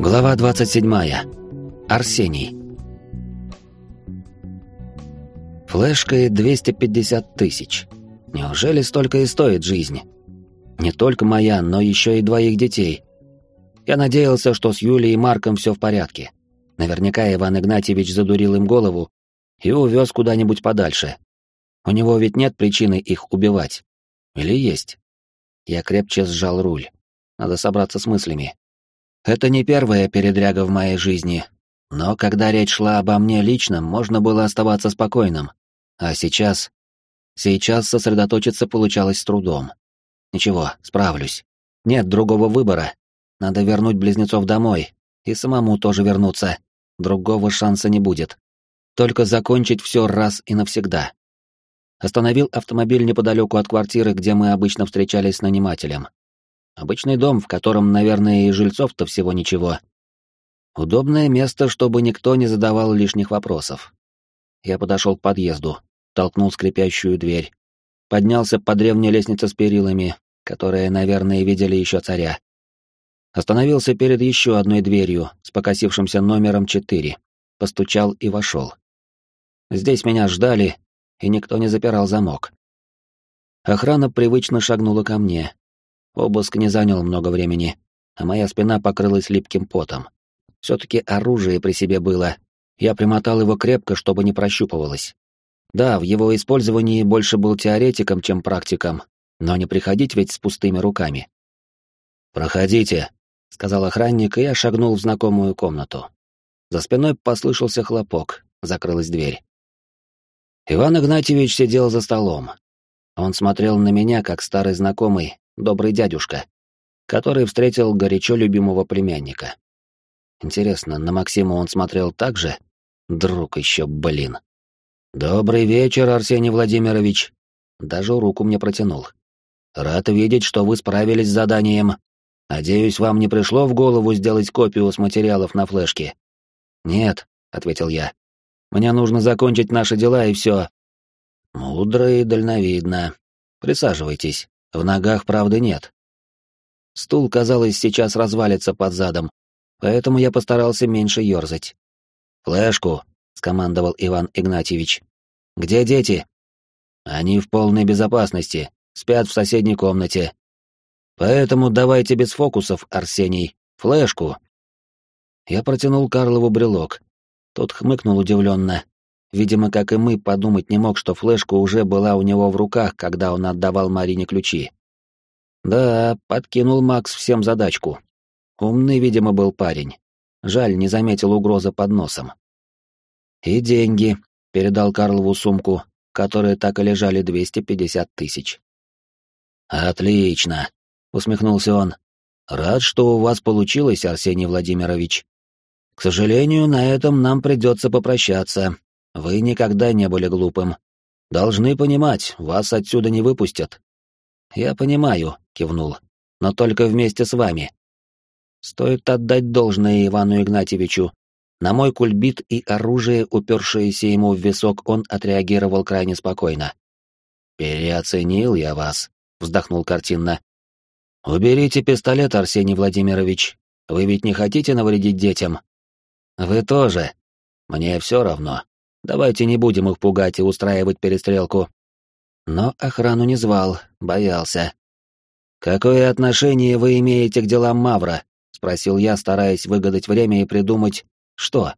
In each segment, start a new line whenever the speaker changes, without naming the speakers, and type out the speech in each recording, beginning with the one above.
Глава 27. Арсений. Флешка и 250 тысяч. Неужели столько и стоит жизнь? Не только моя, но еще и двоих детей. Я надеялся, что с Юлей и Марком все в порядке. Наверняка Иван Игнатьевич задурил им голову и увез куда-нибудь подальше. У него ведь нет причины их убивать. Или есть? Я крепче сжал руль. Надо собраться с мыслями. Это не первая передряга в моей жизни, но когда речь шла обо мне лично, можно было оставаться спокойным. А сейчас... Сейчас сосредоточиться получалось с трудом. Ничего, справлюсь. Нет другого выбора. Надо вернуть близнецов домой. И самому тоже вернуться. Другого шанса не будет. Только закончить все раз и навсегда. Остановил автомобиль неподалеку от квартиры, где мы обычно встречались с нанимателем. Обычный дом, в котором, наверное, и жильцов-то всего ничего. Удобное место, чтобы никто не задавал лишних вопросов. Я подошел к подъезду, толкнул скрипящую дверь, поднялся по древней лестнице с перилами, которые, наверное, видели еще царя. Остановился перед еще одной дверью с покосившимся номером 4, постучал и вошел. Здесь меня ждали, и никто не запирал замок. Охрана привычно шагнула ко мне, Обыск не занял много времени, а моя спина покрылась липким потом. Все-таки оружие при себе было. Я примотал его крепко, чтобы не прощупывалось. Да, в его использовании больше был теоретиком, чем практиком, но не приходить ведь с пустыми руками. «Проходите», — сказал охранник, и я шагнул в знакомую комнату. За спиной послышался хлопок, закрылась дверь. Иван Игнатьевич сидел за столом. Он смотрел на меня, как старый знакомый, добрый дядюшка, который встретил горячо любимого племянника. Интересно, на Максима он смотрел так же? Друг еще, блин. «Добрый вечер, Арсений Владимирович!» Даже руку мне протянул. «Рад видеть, что вы справились с заданием. Надеюсь, вам не пришло в голову сделать копию с материалов на флешке?» «Нет», — ответил я. «Мне нужно закончить наши дела и все». «Мудро и дальновидно. Присаживайтесь». В ногах правды нет. Стул, казалось, сейчас развалится под задом, поэтому я постарался меньше ерзать. «Флешку», — скомандовал Иван Игнатьевич. «Где дети?» «Они в полной безопасности, спят в соседней комнате. Поэтому давайте без фокусов, Арсений. Флешку». Я протянул Карлову брелок. Тот хмыкнул удивленно, Видимо, как и мы, подумать не мог, что флешка уже была у него в руках, когда он отдавал Марине ключи. Да, подкинул Макс всем задачку. Умный, видимо, был парень. Жаль, не заметил угрозы под носом. И деньги, передал Карлову сумку, которые так и лежали 250 тысяч. «Отлично», — усмехнулся он. «Рад, что у вас получилось, Арсений Владимирович. К сожалению, на этом нам придется попрощаться. Вы никогда не были глупым. Должны понимать, вас отсюда не выпустят. Я понимаю, кивнул, но только вместе с вами. Стоит отдать должное Ивану Игнатьевичу. На мой кульбит и оружие, упершееся ему в висок, он отреагировал крайне спокойно. «Переоценил я вас», — вздохнул картинно. «Уберите пистолет, Арсений Владимирович. Вы ведь не хотите навредить детям?» «Вы тоже. Мне все равно. Давайте не будем их пугать и устраивать перестрелку. Но охрану не звал, боялся. «Какое отношение вы имеете к делам Мавра?» — спросил я, стараясь выгадать время и придумать... Что?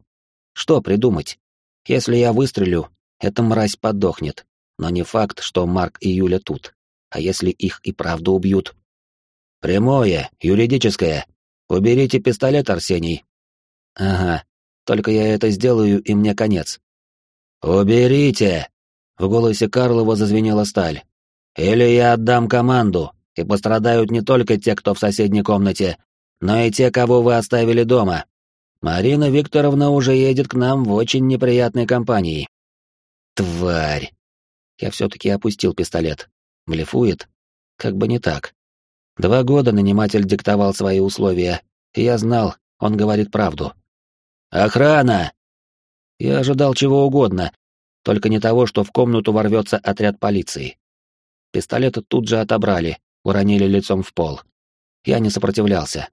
Что придумать? Если я выстрелю, эта мразь подохнет. Но не факт, что Марк и Юля тут. А если их и правда убьют? Прямое, юридическое. Уберите пистолет, Арсений. Ага, только я это сделаю, и мне конец. «Уберите!» — в голосе Карлова зазвенела сталь. «Или я отдам команду, и пострадают не только те, кто в соседней комнате, но и те, кого вы оставили дома. Марина Викторовна уже едет к нам в очень неприятной компании». «Тварь!» Я все-таки опустил пистолет. Блефует? Как бы не так. Два года наниматель диктовал свои условия, и я знал, он говорит правду. «Охрана!» Я ожидал чего угодно, только не того, что в комнату ворвется отряд полиции. Пистолеты тут же отобрали, уронили лицом в пол. Я не сопротивлялся.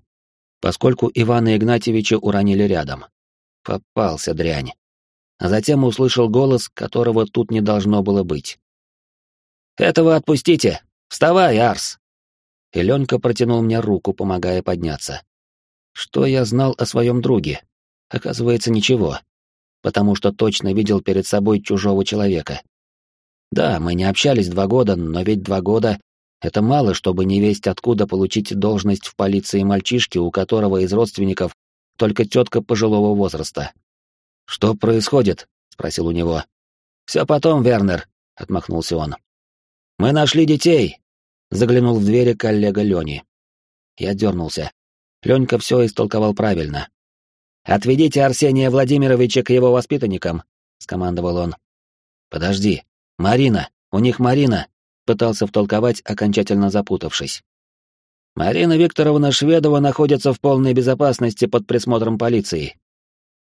поскольку Ивана Игнатьевича уронили рядом. Попался дрянь. А затем услышал голос, которого тут не должно было быть. «Этого отпустите! Вставай, Арс!» И Ленька протянул мне руку, помогая подняться. Что я знал о своем друге? Оказывается, ничего. Потому что точно видел перед собой чужого человека. Да, мы не общались два года, но ведь два года — это мало, чтобы не весть откуда получить должность в полиции мальчишки, у которого из родственников только тетка пожилого возраста. «Что происходит?» — спросил у него. «Все потом, Вернер», — отмахнулся он. «Мы нашли детей!» — заглянул в двери коллега Лени. Я дернулся. Ленька все истолковал правильно. «Отведите Арсения Владимировича к его воспитанникам», — скомандовал он. «Подожди. Марина! У них Марина!» — пытался втолковать, окончательно запутавшись. «Марина Викторовна Шведова находится в полной безопасности под присмотром полиции».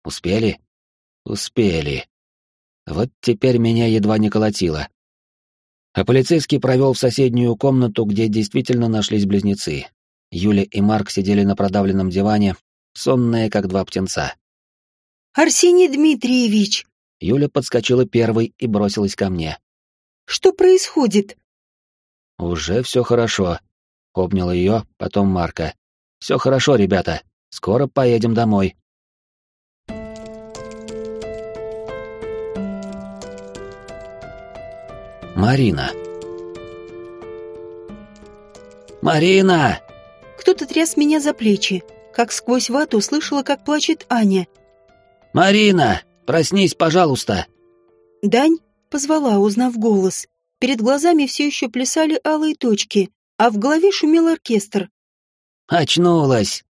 «Успели?» «Успели». Вот теперь меня едва не колотило. А полицейский провел в соседнюю комнату, где действительно нашлись близнецы. Юля и Марк сидели на продавленном диване, сонные, как два птенца.
«Арсений Дмитриевич!»
Юля подскочила первой и бросилась ко мне.
«Что происходит?»
«Уже все хорошо», — обнял ее, потом Марка. «Все хорошо, ребята. Скоро поедем домой». Марина. «Марина!»
Кто-то тряс меня за плечи. Как сквозь вату слышала, как плачет Аня.
«Марина, проснись, пожалуйста!»
Дань позвала, узнав голос. Перед глазами все еще плясали алые точки, а в голове шумел оркестр.
«Очнулась!»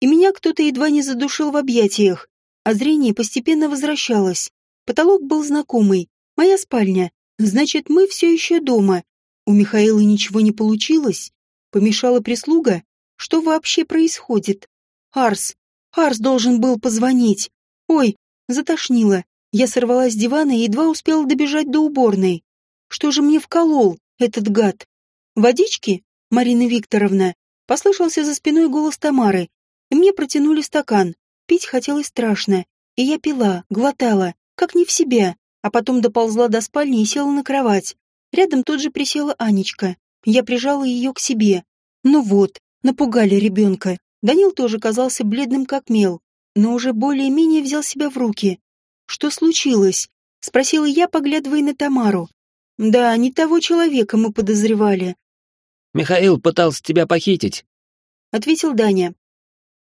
И меня кто-то едва не задушил в объятиях, а зрение постепенно возвращалось. Потолок был знакомый. Моя спальня. Значит, мы все еще дома. У Михаила ничего не получилось. Помешала прислуга? Что вообще происходит? Арс. Арс должен был позвонить. Ой, затошнило. Я сорвалась с дивана и едва успела добежать до уборной. Что же мне вколол этот гад? Водички? Марина Викторовна. Послышался за спиной голос Тамары. И мне протянули стакан. Пить хотелось страшно. И я пила, глотала, как не в себя а потом доползла до спальни и села на кровать. Рядом тут же присела Анечка. Я прижала ее к себе. Ну вот, напугали ребенка. Данил тоже казался бледным как мел, но уже более-менее взял себя в руки. «Что случилось?» — спросила я, поглядывая на Тамару. «Да, не того человека мы подозревали».
«Михаил пытался тебя похитить», —
ответил Даня.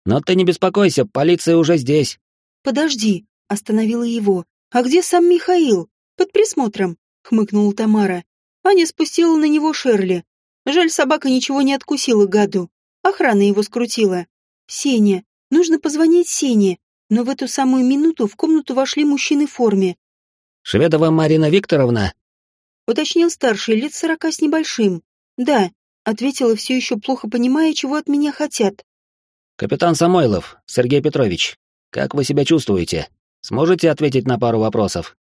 «Но ты не беспокойся, полиция уже здесь».
«Подожди», — остановила его. «А где сам Михаил? Под присмотром», — хмыкнула Тамара. Аня спустила на него Шерли. Жаль, собака ничего не откусила гаду. Охрана его скрутила. «Сеня. Нужно позвонить Сене». Но в эту самую минуту в комнату вошли мужчины в форме.
«Шведова Марина Викторовна?»
Уточнил старший, лет сорока с небольшим. «Да», — ответила, все еще плохо понимая, чего от меня хотят.
«Капитан Самойлов, Сергей Петрович, как вы себя чувствуете?» Сможете ответить на пару вопросов?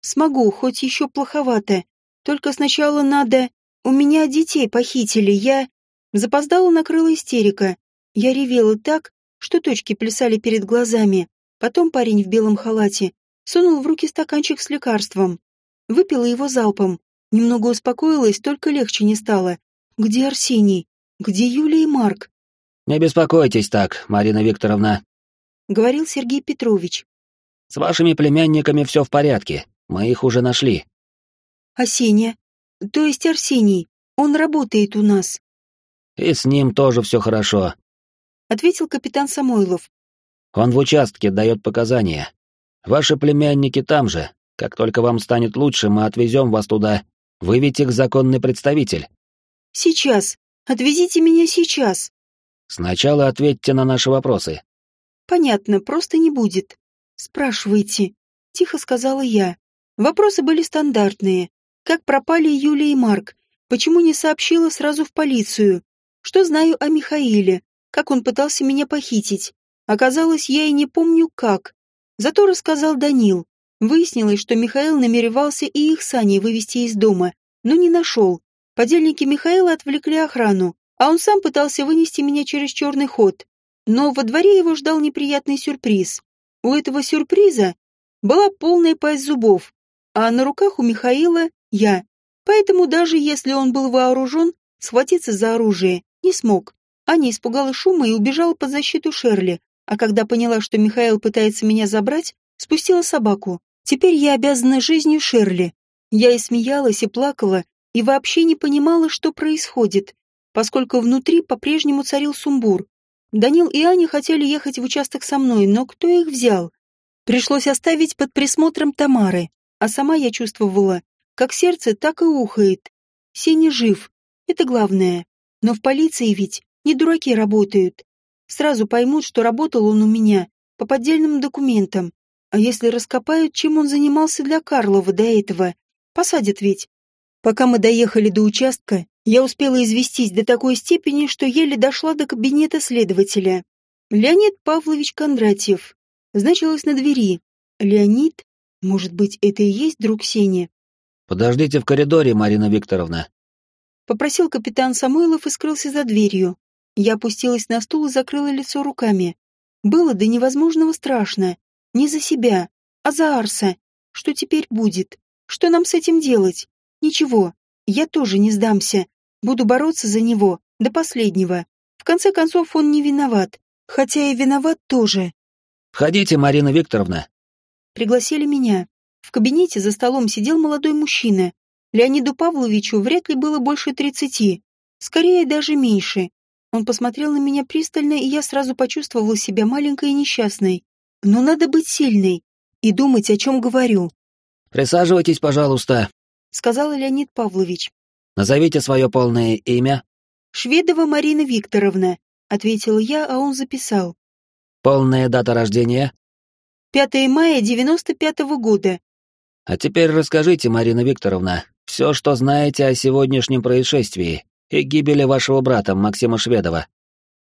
Смогу, хоть еще плоховато. Только сначала надо... У меня детей похитили, я... Запоздала накрыла истерика. Я ревела так, что точки плясали перед глазами. Потом парень в белом халате сунул в руки стаканчик с лекарством. Выпила его залпом. Немного успокоилась, только легче не стало. Где Арсений? Где Юлия и Марк?
«Не беспокойтесь так, Марина Викторовна», —
говорил Сергей Петрович.
С вашими племянниками все в порядке. Мы их уже нашли.
Осеня, То есть Арсений. Он работает у нас.
И с ним тоже все хорошо.
Ответил капитан Самойлов.
Он в участке дает показания. Ваши племянники там же. Как только вам станет лучше, мы отвезем вас туда. Вы ведь их законный представитель.
Сейчас. Отвезите меня сейчас.
Сначала ответьте на наши вопросы.
Понятно, просто не будет. «Спрашивайте», — тихо сказала я. Вопросы были стандартные. Как пропали Юля и Марк? Почему не сообщила сразу в полицию? Что знаю о Михаиле? Как он пытался меня похитить? Оказалось, я и не помню как. Зато рассказал Данил. Выяснилось, что Михаил намеревался и их с Аней вывести из дома, но не нашел. Подельники Михаила отвлекли охрану, а он сам пытался вынести меня через черный ход. Но во дворе его ждал неприятный сюрприз. У этого сюрприза была полная пасть зубов, а на руках у Михаила я. Поэтому даже если он был вооружен, схватиться за оружие не смог. Аня испугалась шума и убежала под защиту Шерли, а когда поняла, что Михаил пытается меня забрать, спустила собаку. Теперь я обязана жизнью Шерли. Я и смеялась, и плакала, и вообще не понимала, что происходит, поскольку внутри по-прежнему царил сумбур. Данил и Аня хотели ехать в участок со мной, но кто их взял? Пришлось оставить под присмотром Тамары, а сама я чувствовала, как сердце так и ухает. Сеня жив, это главное. Но в полиции ведь не дураки работают. Сразу поймут, что работал он у меня по поддельным документам. А если раскопают, чем он занимался для Карлова до этого? Посадят ведь. Пока мы доехали до участка, я успела известись до такой степени, что еле дошла до кабинета следователя. Леонид Павлович Кондратьев. Значилось на двери. Леонид? Может быть, это и есть друг Сени?
«Подождите в коридоре, Марина Викторовна», —
попросил капитан Самойлов и скрылся за дверью. Я опустилась на стул и закрыла лицо руками. Было до невозможного страшно. Не за себя, а за Арса. Что теперь будет? Что нам с этим делать? Ничего, я тоже не сдамся. Буду бороться за него до последнего. В конце концов, он не виноват. Хотя и виноват тоже.
«Входите, Марина Викторовна».
Пригласили меня. В кабинете за столом сидел молодой мужчина. Леониду Павловичу вряд ли было больше тридцати. Скорее, даже меньше. Он посмотрел на меня пристально, и я сразу почувствовала себя маленькой и несчастной. Но надо быть сильной и думать, о чем говорю.
«Присаживайтесь, пожалуйста», —
сказал Леонид Павлович.
«Назовите свое полное имя».
«Шведова Марина Викторовна», — ответила я, а он записал.
«Полная дата рождения?»
«5 мая девяносто пятого года».
«А теперь расскажите, Марина Викторовна, все, что знаете о сегодняшнем происшествии и гибели вашего брата Максима Шведова.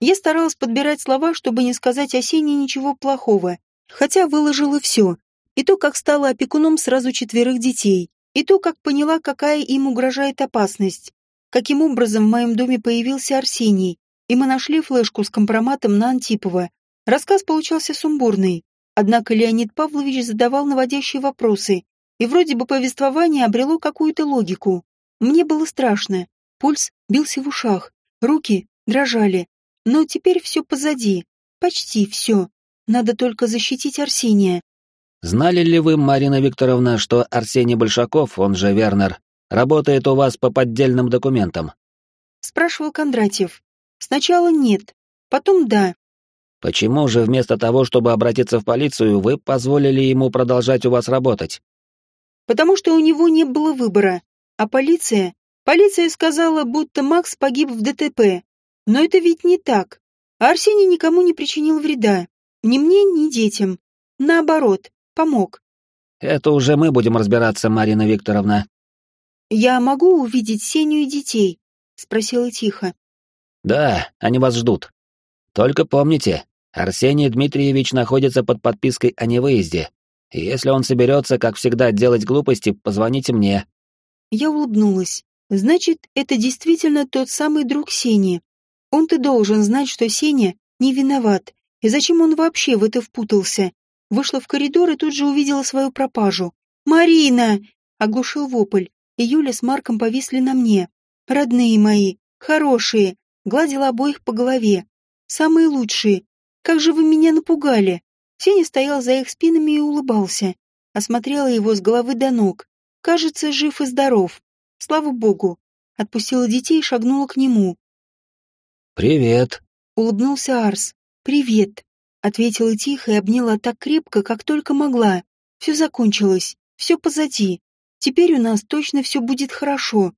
Я старалась подбирать слова, чтобы не сказать о Сене ничего плохого, хотя выложила все. И то, как стала опекуном сразу четверых детей, и то, как поняла, какая им угрожает опасность. Каким образом в моем доме появился Арсений, и мы нашли флешку с компроматом на Антипова. Рассказ получался сумбурный, однако Леонид Павлович задавал наводящие вопросы, и вроде бы повествование обрело какую-то логику. Мне было страшно, Пульс бился в ушах, руки дрожали. Но теперь все позади. Почти все. Надо только защитить Арсения.
Знали ли вы, Марина Викторовна, что Арсений Большаков, он же Вернер, работает у вас по поддельным документам?
Спрашивал Кондратьев. Сначала нет, потом да.
Почему же вместо того, чтобы обратиться в полицию, вы позволили ему продолжать у вас работать?
Потому что у него не было выбора, а полиция Полиция сказала, будто Макс погиб в ДТП. Но это ведь не так. Арсений никому не причинил вреда. Ни мне, ни детям. Наоборот, помог.
Это уже мы будем разбираться, Марина Викторовна.
Я могу увидеть Сеню и детей? Спросила тихо.
Да, они вас ждут. Только помните, Арсений Дмитриевич находится под подпиской о невыезде. И если он соберется, как всегда, делать глупости, позвоните мне.
Я улыбнулась. Значит, это действительно тот самый друг Сени. Он-то должен знать, что Сеня не виноват. И зачем он вообще в это впутался? Вышла в коридор и тут же увидела свою пропажу. «Марина!» — оглушил вопль, и Юля с Марком повисли на мне. «Родные мои, хорошие!» — гладила обоих по голове. «Самые лучшие! Как же вы меня напугали!» Сеня стоял за их спинами и улыбался. Осмотрела его с головы до ног. Кажется, жив и здоров. Слава богу. Отпустила детей и шагнула к нему.
«Привет», —
улыбнулся Арс. «Привет», — ответила тихо и обняла так крепко, как только могла. «Все закончилось, все позади. Теперь у нас точно все будет хорошо.